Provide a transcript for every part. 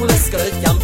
cool skirt, yum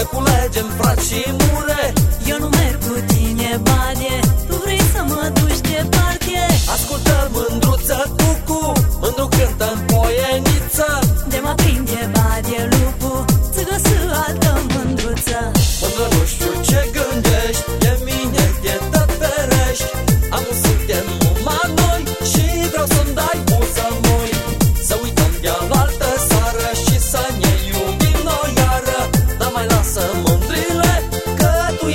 Să culegem frați și mure. Eu nu merg cu tine bani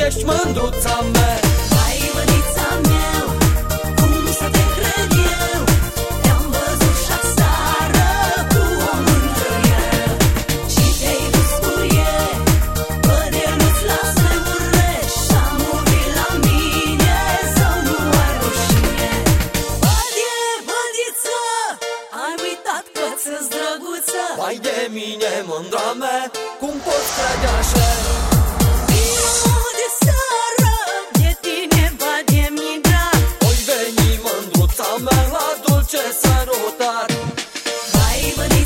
ești mândruța mea. Hai cum să te cred eu? Am văzut și cu o mândrie Și te-ai dus cu el, nu-ți las să murești la mine sau nu ai rușine. Bădie, bădiță, ai uitat că ți-s drăguță. De mine, mândra mea, cum poți crede așa? होता बाई बनी